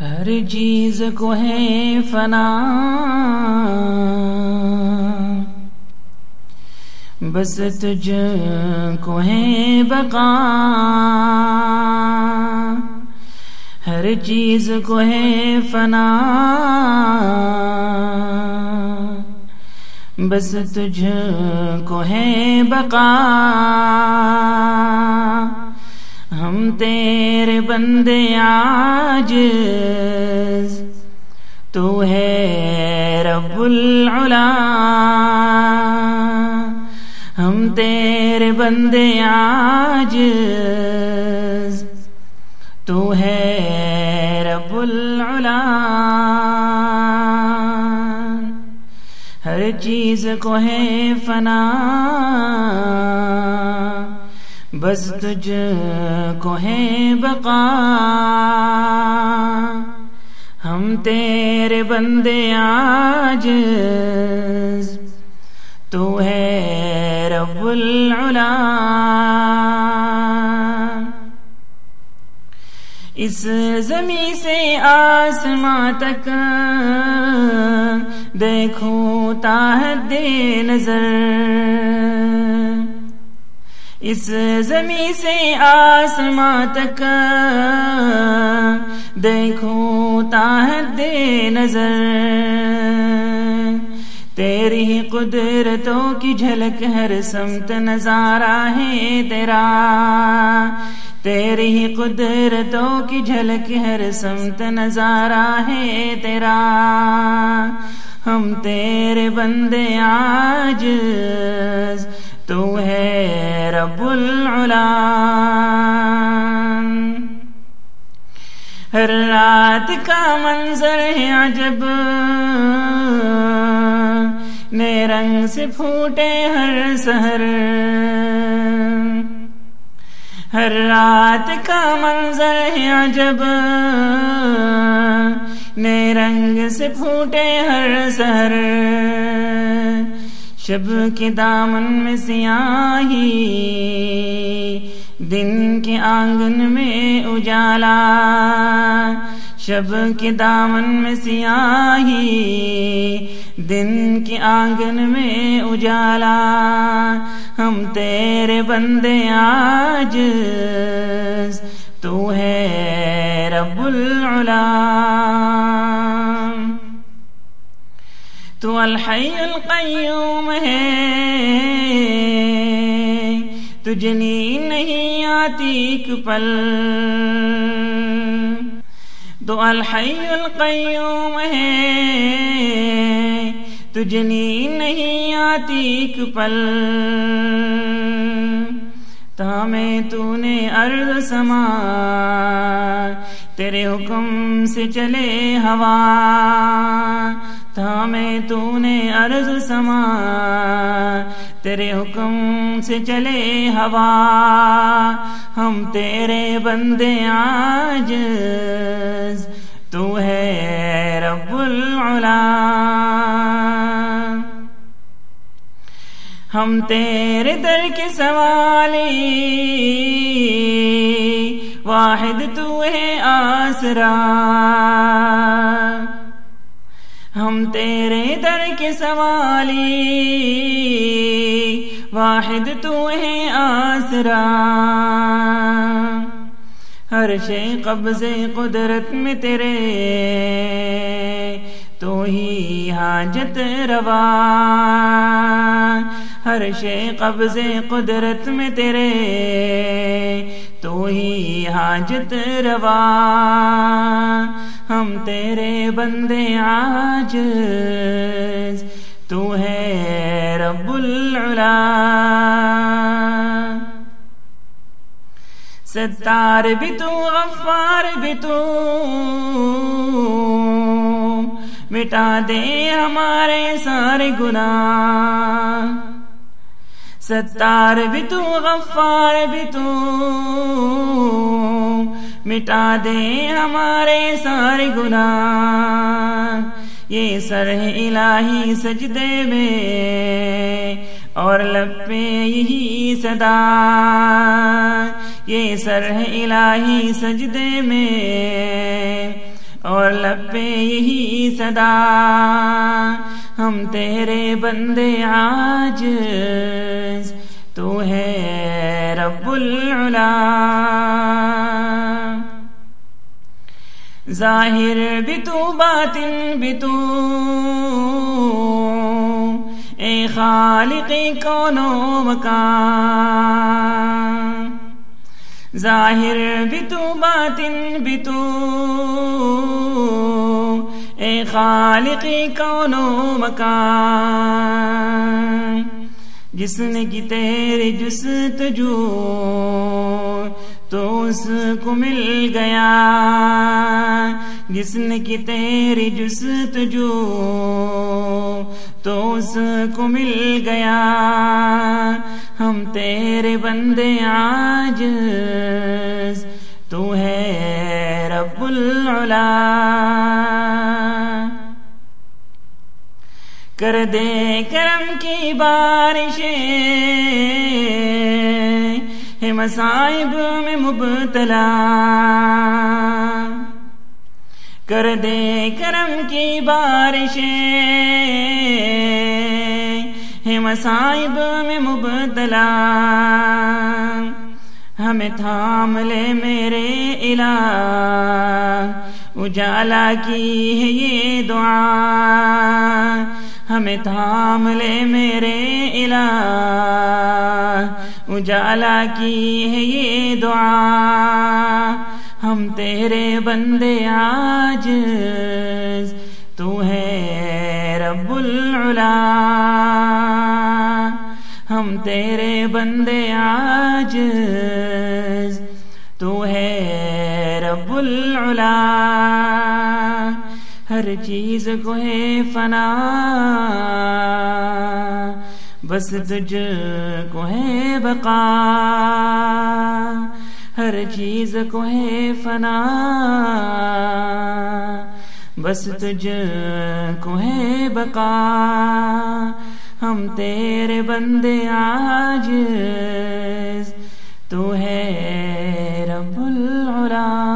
ہر چیز کو ہے فنا۔ بس تجھ کو ہے بقا۔ ہر چیز کو ہے فنا۔ بس تجھ کو ہے بقا۔ ہم تیرے بندے آج تو ہے رب العلا ہم تیرے بندے آج تو ہے رب العلا ہر چیز کو ہے فنا۔ بس تجھ کو ہے بقا۔ ہم تیرے بندے آج۔ تو ہے رب العلا اس زمیں سے آسماں تک دیکھوں تاحد نظر۔ اس زمیں سے آسماں تک دیکھوں تاحد نظر تیری قدرتوں کی جھلک ہر سمت نظارہ ہے تیرا تیری قدرتوں کی جھلک ہر سمت نظارہ ہے تیرا ہم تیرے بندے آج رب العلا ہر رات کا منظر ہے عجب نئے رنگ سے پھوٹے ہر سہر ہر رات کا منظر ہے عجب نئے رنگ سے پھوٹے ہر سہر شب کے دامن میں سیاہی، دن کے آنگن میں اجالا۔ شب کے دامن میں سیاہی، دن کے آنگن میں اجالا۔ ہم تیرے بندے آج، تو ہے رب العلا۔ تو الحی القیوم ہے۔ تجنی نہیں آتی کپل تو الحی القیوم ہے۔ تجنی نہیں آتی کپل تامے تو نے ارض سما۔ تیرے حکم سے چلے ہوا۔ تھامے تو نے عرض سما، تیرے حکم سے چلے ہوا، ہم تیرے بندے آج تو ہے رب العلا۔ ہم تیرے در کے سوالی، واحد تو ہے آسرا۔ ہم تیرے در کے سوالی، واحد تو ہے آسرا۔ ہر شے قبض قدرت میں تیرے، تو ہی حاجت روا۔ ہر شے قبض قدرت میں تیرے تو ہی حاجت روا۔ ہم تیرے بندے آج تو ہے رب العلا۔ ستار بھی تو، غفار بھی تو۔ مٹا دے ہمارے سارے گناہ۔ ستار بھی تو غفار بھی تو مٹا دے ہمارے سارے گناہ۔ یہ سر الہی سجدے میں اور لپے یہی صدا۔ یہ سر الہی سجدے میں اور لپے یہی صدا۔ ہم تیرے بندے آج تو ہے رب العلا ظاہر بھی تو، باطن بھی تو۔ اے خالق، کون مکان؟ ظاہر بھی تو، باطن بھی تو۔ خالق کون مکان؟ جس نے کی تیرے جستجو تو اس کو مل گیا۔ جس نے کی تیری جستجو تو اس کو مل گیا۔ ہم تیرے بندے آج تو ہے رب العلا۔ کر دے کرم کی بارشیں مسائب میں مبتلا۔ کر دے کرم کی بارشیں مسائب میں مبتلا۔ ہمیں تھام لے میرے الہ اجالا کی ہے یہ دعا۔ ہمیں تھام لے میرے الہ۔ اجالا کی ہے یہ دعا۔ ہم تیرے بندے آج۔ تو ہے رب العلا۔ ہم تیرے بندے آج۔ تو ہے رب العلا۔ ہر چیز کو ہے فنا۔ بس تجھ کو ہے بقا۔ ہر چیز کو ہے فنا۔ بس تجھ کو ہے بقا۔ ہم تیرے بندے آج تو ہے رب العلام